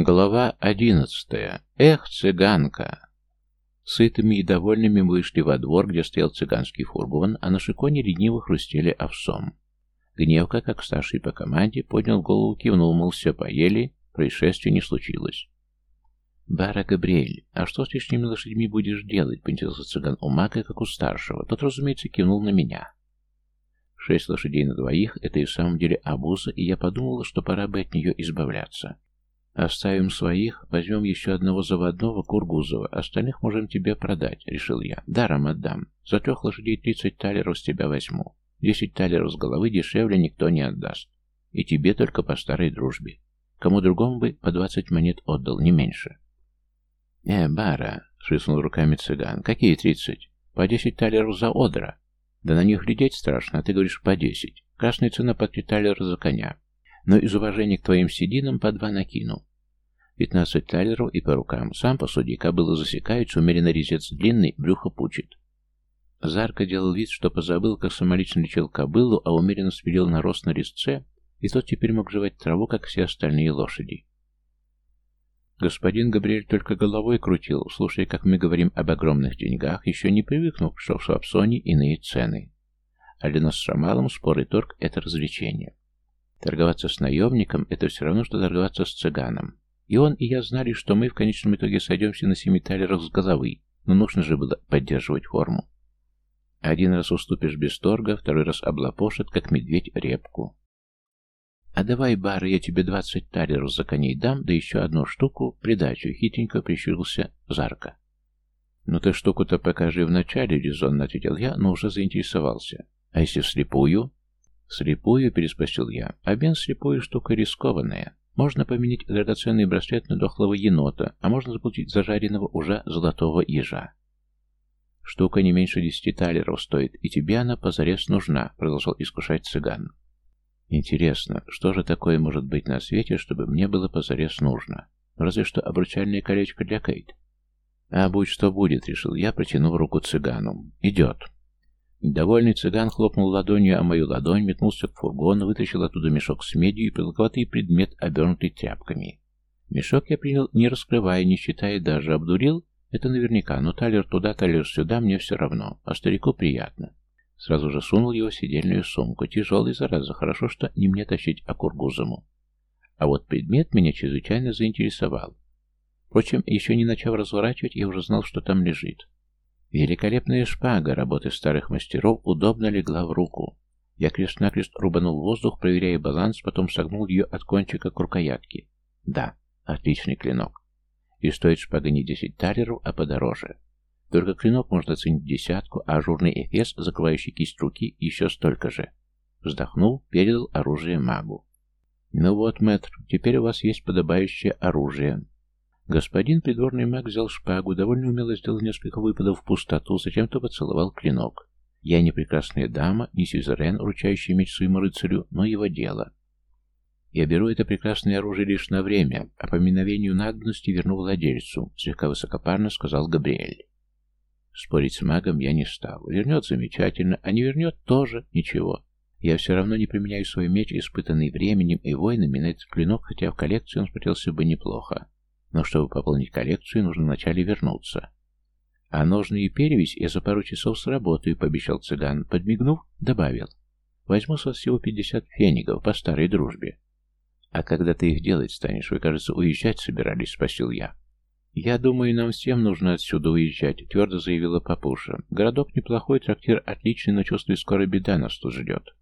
Глава одиннадцатая. Эх, цыганка! Сытыми и довольными мы вышли во двор, где стоял цыганский фургон, а на шиконе лениво хрустели овсом. Гневка, как старший по команде, поднял голову, кивнул, мол, все поели, происшествия не случилось. «Бара Габриэль, а что с лишними лошадьми будешь делать?» — поинтересовался цыган у Мака, как у старшего. Тот, разумеется, кивнул на меня. Шесть лошадей на двоих — это и в самом деле обуза, и я подумала, что пора бы от нее избавляться. «Оставим своих, возьмем еще одного заводного Кургузова, остальных можем тебе продать», — решил я. «Даром отдам. За трех лошадей тридцать талеров с тебя возьму. Десять талеров с головы дешевле никто не отдаст. И тебе только по старой дружбе. Кому другому бы по двадцать монет отдал, не меньше». «Э, бара», — свистнул руками цыган, — «какие тридцать? По десять талеров за одра. Да на них глядеть страшно, а ты говоришь по десять. Красная цена по три талера за коня. Но из уважения к твоим сединам по два накину. Пятнадцать талеров и по рукам. Сам посуди, кобыла засекаются, умеренно резец длинный, брюхо пучит. Зарка делал вид, что позабыл, как самолично лечил кобылу, а умеренно спилил на рост на резце, и тот теперь мог жевать траву, как все остальные лошади. Господин Габриэль только головой крутил, слушая, как мы говорим об огромных деньгах, еще не привыкнув, что в Шапсоне иные цены. А для нас с Шамалом спор и торг – это развлечение. Торговаться с наемником – это все равно, что торговаться с цыганом. И он, и я знали, что мы в конечном итоге сойдемся на семи талерах с головы, но нужно же было поддерживать форму. Один раз уступишь без торга, второй раз облапошит, как медведь репку. «А давай, бар, я тебе двадцать талеров за коней дам, да еще одну штуку, придачу», — хитренько прищурился Зарка. «Ну ты штуку-то покажи вначале», — резонно ответил я, но уже заинтересовался. «А если вслепую?» «Слепую?» — переспросил я. «Обмен слепую штука рискованная. Можно поменять драгоценный браслет на дохлого енота, а можно заплатить зажаренного уже золотого ежа. Штука не меньше десяти талеров стоит, и тебе она позарез нужна, продолжал искушать цыган. Интересно, что же такое может быть на свете, чтобы мне было позарез нужно? Разве что обручальное колечко для Кейт. А будь что будет, решил я, протянув руку цыгану. Идет. Довольный цыган хлопнул ладонью о мою ладонь, метнулся к фургону, вытащил оттуда мешок с медью и продолговатый предмет, обернутый тряпками. Мешок я принял, не раскрывая, не считая даже. Обдурил? Это наверняка, но талер туда, талер сюда, мне все равно, а старику приятно. Сразу же сунул его в сидельную сумку. Тяжелый, зараза, хорошо, что не мне тащить, а кургузому. А вот предмет меня чрезвычайно заинтересовал. Впрочем, еще не начав разворачивать, я уже знал, что там лежит. Великолепная шпага работы старых мастеров удобно легла в руку. Я крест-накрест рубанул воздух, проверяя баланс, потом согнул ее от кончика к рукоятке. Да, отличный клинок. И стоит шпага не 10 талеров, а подороже. Только клинок можно оценить десятку, а ажурный эфес, закрывающий кисть руки, еще столько же. Вздохнул, передал оружие магу. «Ну вот, мэтр, теперь у вас есть подобающее оружие. Господин придворный маг взял шпагу, довольно умело сделал несколько выпадов в пустоту, затем-то поцеловал клинок. Я не прекрасная дама, не сюзерен, вручающий меч своему рыцарю, но его дело. Я беру это прекрасное оружие лишь на время, а по миновению надобности верну владельцу, слегка высокопарно сказал Габриэль. Спорить с магом я не стал. Вернет замечательно, а не вернет тоже ничего. Я все равно не применяю свой меч, испытанный временем и войнами, на этот клинок, хотя в коллекции он смотрелся бы неплохо. Но чтобы пополнить коллекцию, нужно вначале вернуться. А ножны и перевесь я за пару часов сработаю, пообещал цыган. Подмигнув, добавил. Возьму с вас всего пятьдесят фенигов по старой дружбе. А когда ты их делать станешь, вы, кажется, уезжать собирались, спросил я. «Я думаю, нам всем нужно отсюда уезжать», — твердо заявила Папуша. «Городок неплохой, трактир отличный, но чувствую, скоро беда нас тут ждет».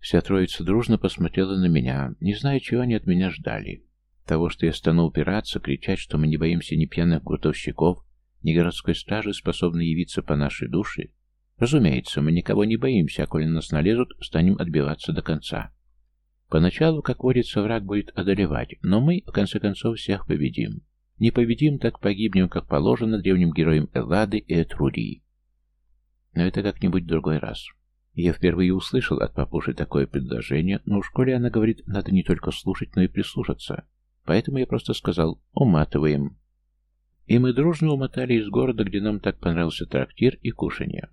Вся троица дружно посмотрела на меня, не зная, чего они от меня ждали. Того, что я стану упираться, кричать, что мы не боимся ни пьяных гуртовщиков, ни городской стражи, способной явиться по нашей душе. Разумеется, мы никого не боимся, а коли нас налезут, станем отбиваться до конца. Поначалу, как водится, враг будет одолевать, но мы, в конце концов, всех победим. Не победим, так погибнем, как положено древним героям Эллады и Этрурии. Но это как-нибудь другой раз. Я впервые услышал от папуши такое предложение, но в школе она говорит, надо не только слушать, но и прислушаться. Поэтому я просто сказал «уматываем». И мы дружно умотали из города, где нам так понравился трактир и кушанье.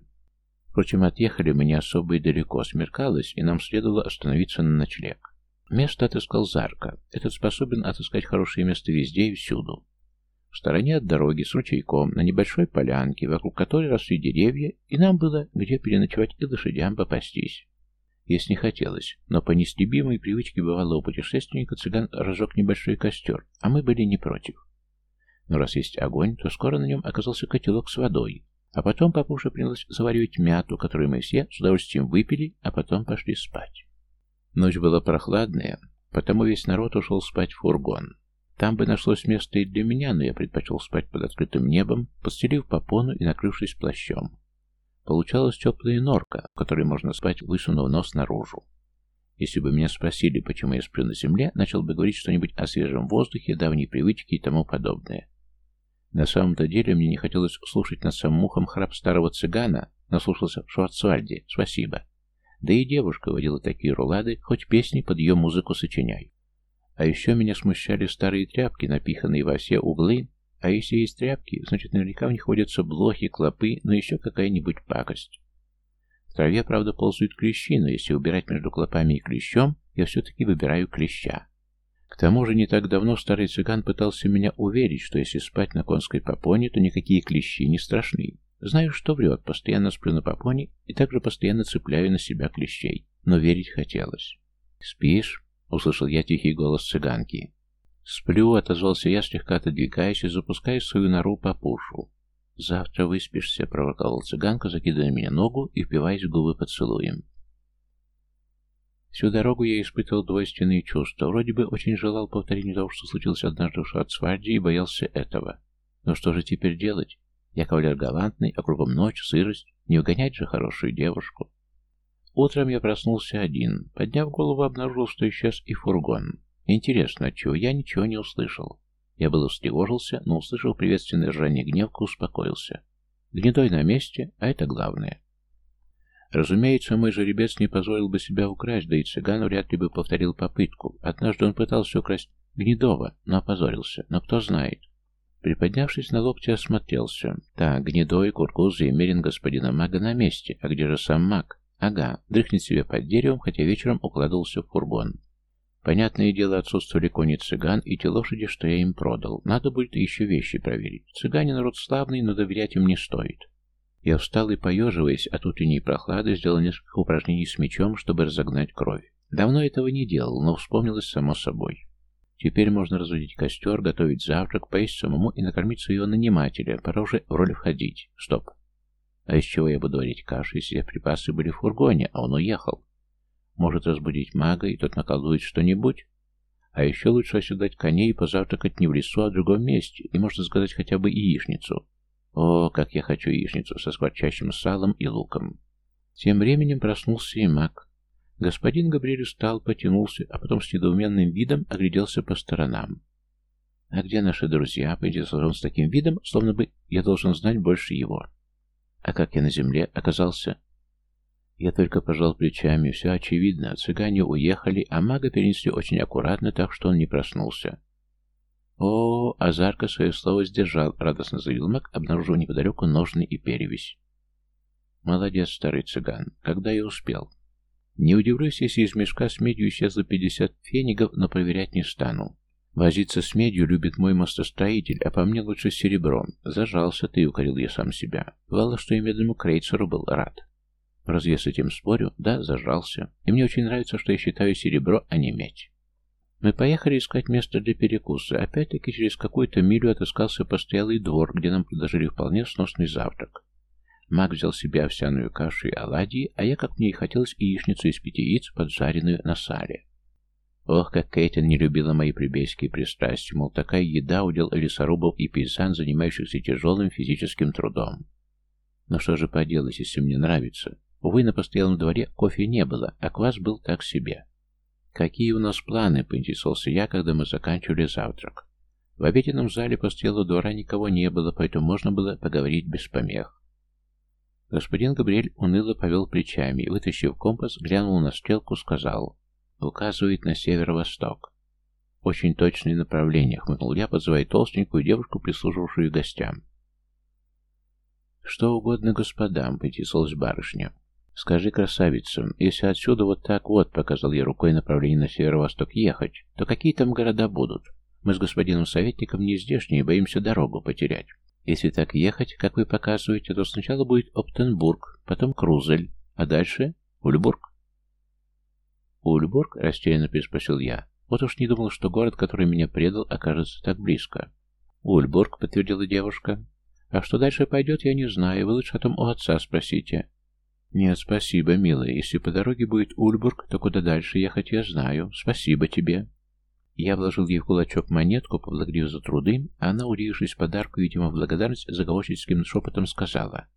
Впрочем, отъехали мы не особо и далеко, смеркалось, и нам следовало остановиться на ночлег. Место отыскал Зарка. Этот способен отыскать хорошее место везде и всюду. В стороне от дороги, с ручейком, на небольшой полянке, вокруг которой росли деревья, и нам было где переночевать и лошадям попастись. Есть не хотелось, но по нестебимой привычке бывалого путешественника цыган разжег небольшой костер, а мы были не против. Но раз есть огонь, то скоро на нем оказался котелок с водой, а потом папуша принялась заваривать мяту, которую мы все с удовольствием выпили, а потом пошли спать. Ночь была прохладная, потому весь народ ушел спать в фургон. Там бы нашлось место и для меня, но я предпочел спать под открытым небом, подстелив попону и накрывшись плащом. Получалась теплая норка, в которой можно спать, высунув нос наружу. Если бы меня спросили, почему я сплю на земле, начал бы говорить что-нибудь о свежем воздухе, давней привычке и тому подобное. На самом-то деле мне не хотелось слушать над самым ухом храп старого цыгана, наслушался в Шварцвальде, спасибо. Да и девушка водила такие рулады, хоть песни под ее музыку сочиняй. А еще меня смущали старые тряпки, напиханные во все углы, а если есть тряпки, значит наверняка в них водятся блохи, клопы, но еще какая-нибудь пакость. В траве, правда, ползают клещи, но если убирать между клопами и клещом, я все-таки выбираю клеща. К тому же не так давно старый цыган пытался меня уверить, что если спать на конской попоне, то никакие клещи не страшны. Знаю, что врет, постоянно сплю на попоне и также постоянно цепляю на себя клещей. Но верить хотелось. «Спишь?» — услышал я тихий голос цыганки. «Сплю», — отозвался я, слегка отодвигаясь и запуская свою нору по пушу. «Завтра выспишься», — проворковала цыганка, закидывая меня ногу и впиваясь в губы поцелуем. Всю дорогу я испытывал двойственные чувства. Вроде бы очень желал повторения того, что случилось однажды в Шварцвальде, и боялся этого. Но что же теперь делать? Я кавалер галантный, а кругом ночь, сырость. Не угонять же хорошую девушку. Утром я проснулся один. Подняв голову, обнаружил, что исчез и фургон. Интересно, отчего я ничего не услышал. Я было встревожился, но, услышав приветственное ржание гневка, успокоился. Гнедой на месте, а это главное. Разумеется, мой жеребец не позволил бы себя украсть, да и цыган вряд ли бы повторил попытку. Однажды он пытался украсть Гнедова, но опозорился. Но кто знает. Приподнявшись на локте, осмотрелся. Так, Гнедой, Куркуз и Мерин господина мага на месте. А где же сам маг? Ага, дрыхнет себе под деревом, хотя вечером укладывался в фургон. Понятное дело, отсутствовали кони цыган и те лошади, что я им продал. Надо будет еще вещи проверить. Цыгане народ славный, но доверять им не стоит. Я встал и, поеживаясь от утренней прохлады, сделал несколько упражнений с мечом, чтобы разогнать кровь. Давно этого не делал, но вспомнилось само собой. Теперь можно разводить костер, готовить завтрак, поесть самому и накормить своего нанимателя. Пора уже в роль входить. Стоп. А из чего я буду варить кашу, если припасы были в фургоне, а он уехал? Может разбудить мага, и тот наколдует что-нибудь? А еще лучше оседлать коней и позавтракать не в лесу, а в другом месте, и можно сказать хотя бы яичницу. О, как я хочу яичницу со скворчащим салом и луком. Тем временем проснулся и маг. Господин Габриэль устал, потянулся, а потом с недоуменным видом огляделся по сторонам. «А где наши друзья?» — поинтересовался он с таким видом, словно бы я должен знать больше его. «А как я на земле оказался?» Я только пожал плечами, все очевидно, цыгане уехали, а мага перенесли очень аккуратно, так что он не проснулся. «О, Азарка свое слово сдержал», — радостно заявил маг, обнаружив неподалеку ножны и перевязь. «Молодец, старый цыган. Когда я успел?» Не удивлюсь, если из мешка с медью исчезло пятьдесят фенигов, но проверять не стану. Возиться с медью любит мой мостостроитель, а по мне лучше серебром. Зажался ты, укорил я сам себя. Бывало, что и медному крейцеру был рад. Разве с этим спорю? Да, зажался. И мне очень нравится, что я считаю серебро, а не медь. Мы поехали искать место для перекуса. Опять-таки через какую-то милю отыскался постоялый двор, где нам предложили вполне сносный завтрак. Маг взял себе овсяную кашу и оладьи, а я, как мне и хотелось, яичницу из пяти яиц, поджаренную на сале. Ох, как Кейтин не любила мои прибейские пристрастия, мол, такая еда удел лесорубов и пейзан, занимающихся тяжелым физическим трудом. Но что же поделать, если мне нравится? Увы, на постоялом дворе кофе не было, а квас был так себе. «Какие у нас планы?» — поинтересовался я, когда мы заканчивали завтрак. В обеденном зале постоялого двора никого не было, поэтому можно было поговорить без помех. Господин Габриэль уныло повел плечами и, вытащив компас, глянул на стрелку, сказал «Указывает на северо-восток». «Очень точное направление», — хмыкнул я, подзывая толстенькую девушку, прислуживавшую гостям. «Что угодно господам», — поинтересовалась барышня. Скажи красавицам, если отсюда вот так вот, показал я рукой направление на северо-восток, ехать, то какие там города будут? Мы с господином советником не здешние, боимся дорогу потерять. Если так ехать, как вы показываете, то сначала будет Оптенбург, потом Крузель, а дальше Ульбург. Ульбург? Растерянно переспросил я. Вот уж не думал, что город, который меня предал, окажется так близко. Ульбург, подтвердила девушка. А что дальше пойдет, я не знаю. Вы лучше о том у отца спросите. Нет, спасибо, милая. Если по дороге будет Ульбург, то куда дальше ехать я знаю. Спасибо тебе. Я вложил ей в кулачок монетку, поблагодарив за труды, а она, удивившись подарку, видимо, в благодарность, заговорческим шепотом сказала.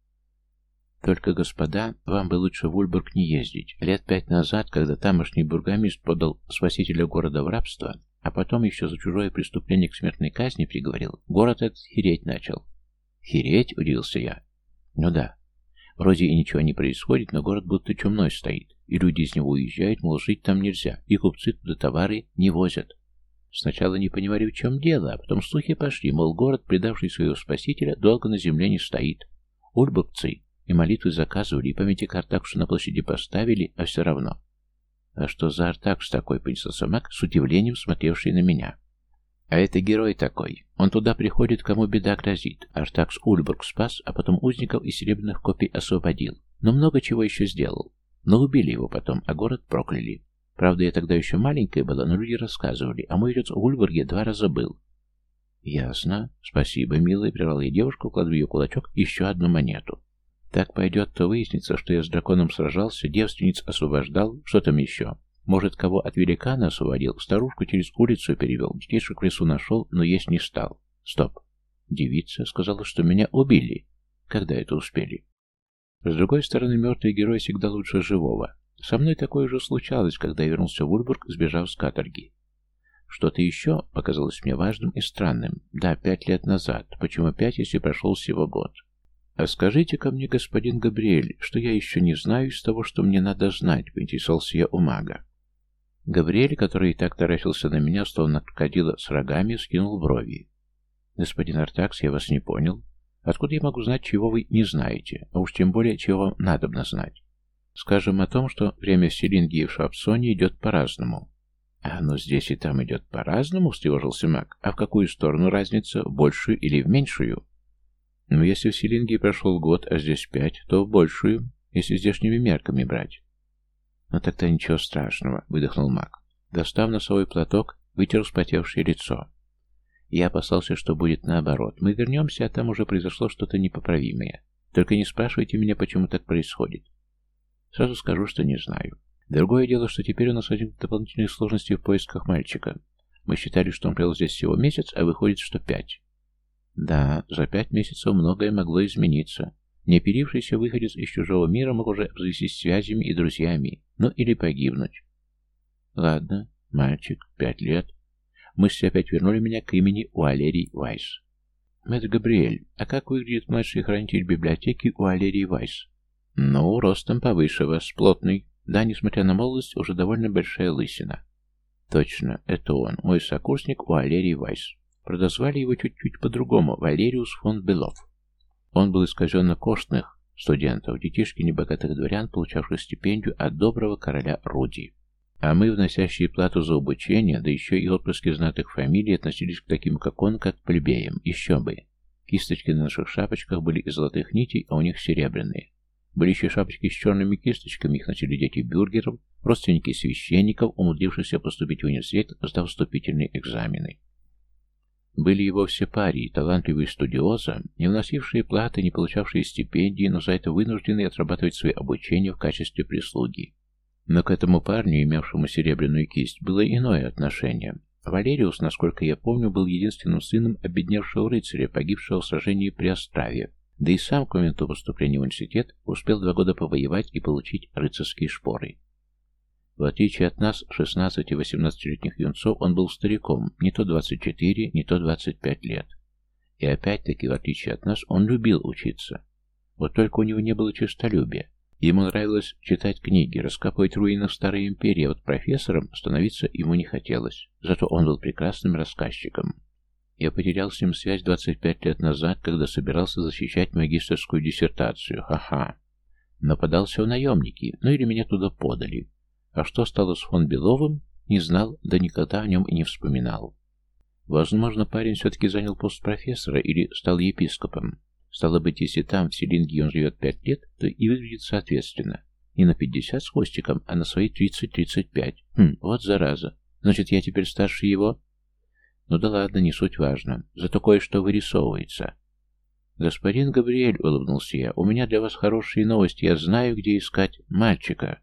«Только, господа, вам бы лучше в Ульбург не ездить. Лет пять назад, когда тамошний бургомист подал спасителя города в рабство, а потом еще за чужое преступление к смертной казни приговорил, город этот хереть начал». «Хереть?» — удивился я. «Ну да. Вроде и ничего не происходит, но город будто чумной стоит, и люди из него уезжают, мол, жить там нельзя, и купцы туда товары не возят». Сначала не понимали, в чем дело, а потом слухи пошли, мол, город, предавший своего спасителя, долго на земле не стоит. Ульбургцы и молитвы заказывали, и памятник Артаксу на площади поставили, а все равно. А что за Артакс такой, понесался маг, с удивлением смотревший на меня. А это герой такой. Он туда приходит, кому беда грозит. Артакс Ульбург спас, а потом узников и серебряных копий освободил. Но много чего еще сделал. Но убили его потом, а город прокляли. Правда, я тогда еще маленькая была, но люди рассказывали, а мой отец в Ульбурге два раза был. Ясно. Спасибо, милая, прервала я девушку, укладывая ее кулачок еще одну монету. Так пойдет, то выяснится, что я с драконом сражался, девственниц освобождал, что там еще. Может, кого от великана освободил, старушку через улицу перевел, детишек в лесу нашел, но есть не стал. Стоп. Девица сказала, что меня убили. Когда это успели? С другой стороны, мертвый герой всегда лучше живого. Со мной такое же случалось, когда я вернулся в Ульбург, сбежав с каторги. Что-то еще показалось мне важным и странным. Да, пять лет назад. Почему пять, если прошел всего год? А скажите-ка мне, господин Габриэль, что я еще не знаю из того, что мне надо знать, поинтересовался я у мага. Габриэль, который и так таращился на меня, словно крокодила с рогами, скинул брови. «Господин Артакс, я вас не понял. Откуда я могу знать, чего вы не знаете, а уж тем более, чего вам надобно знать? Скажем о том, что время в и в Шапсоне идет по-разному. А оно здесь и там идет по-разному, встревожился маг. А в какую сторону разница, в большую или в меньшую? Ну, если в Селинге прошел год, а здесь пять, то в большую, если здешними мерками брать. Ну тогда ничего страшного, выдохнул маг. Достав носовой платок, вытер вспотевшее лицо. Я опасался, что будет наоборот. Мы вернемся, а там уже произошло что-то непоправимое. Только не спрашивайте меня, почему так происходит. Сразу скажу, что не знаю. Другое дело, что теперь у нас возникнут дополнительные сложности в поисках мальчика. Мы считали, что он провел здесь всего месяц, а выходит, что пять. Да, за пять месяцев многое могло измениться. Неоперившийся выходец из чужого мира мог уже обзавестись связями и друзьями, ну или погибнуть. Ладно, мальчик, пять лет. Мысли опять вернули меня к имени Уалерий Вайс. Мэтт Габриэль, а как выглядит младший хранитель библиотеки Уалерий Вайс? Ну, ростом повыше вас, плотный. Да, несмотря на молодость, уже довольно большая лысина. Точно, это он, мой сокурсник Валерий Вайс. Продозвали его чуть-чуть по-другому, Валериус фон Белов. Он был из казенно-кошных студентов, детишки небогатых дворян, получавших стипендию от доброго короля Руди. А мы, вносящие плату за обучение, да еще и отпрыски знатых фамилий, относились к таким, как он, как к плебеям, еще бы. Кисточки на наших шапочках были из золотых нитей, а у них серебряные. Были еще шапочки с черными кисточками, их носили дети бюргеров, родственники священников, умудрившихся поступить в университет, сдав вступительные экзамены. Были и вовсе парии, талантливые студиоза, не вносившие платы, не получавшие стипендии, но за это вынужденные отрабатывать свое обучение в качестве прислуги. Но к этому парню, имевшему серебряную кисть, было иное отношение. Валериус, насколько я помню, был единственным сыном обедневшего рыцаря, погибшего в сражении при Острове, да и сам к моменту поступления в университет успел два года повоевать и получить рыцарские шпоры. В отличие от нас, 16- и 18-летних юнцов, он был стариком, не то 24, не то 25 лет. И опять-таки, в отличие от нас, он любил учиться. Вот только у него не было честолюбия. Ему нравилось читать книги, раскапывать руины Старой Империи, а вот профессором становиться ему не хотелось. Зато он был прекрасным рассказчиком. Я потерял с ним связь 25 лет назад, когда собирался защищать магистрскую диссертацию. Ха-ха. Но подался в наемники, ну или меня туда подали. А что стало с фон Беловым, не знал, да никогда о нем и не вспоминал. Возможно, парень все-таки занял пост профессора или стал епископом. Стало быть, если там, в Селинге, он живет пять лет, то и выглядит соответственно. Не на пятьдесят с хвостиком, а на свои тридцать-тридцать пять. Хм, вот зараза. Значит, я теперь старше его? Ну да ладно, не суть важно. Зато кое-что вырисовывается. «Господин Габриэль», — улыбнулся я, — «у меня для вас хорошие новости. Я знаю, где искать мальчика».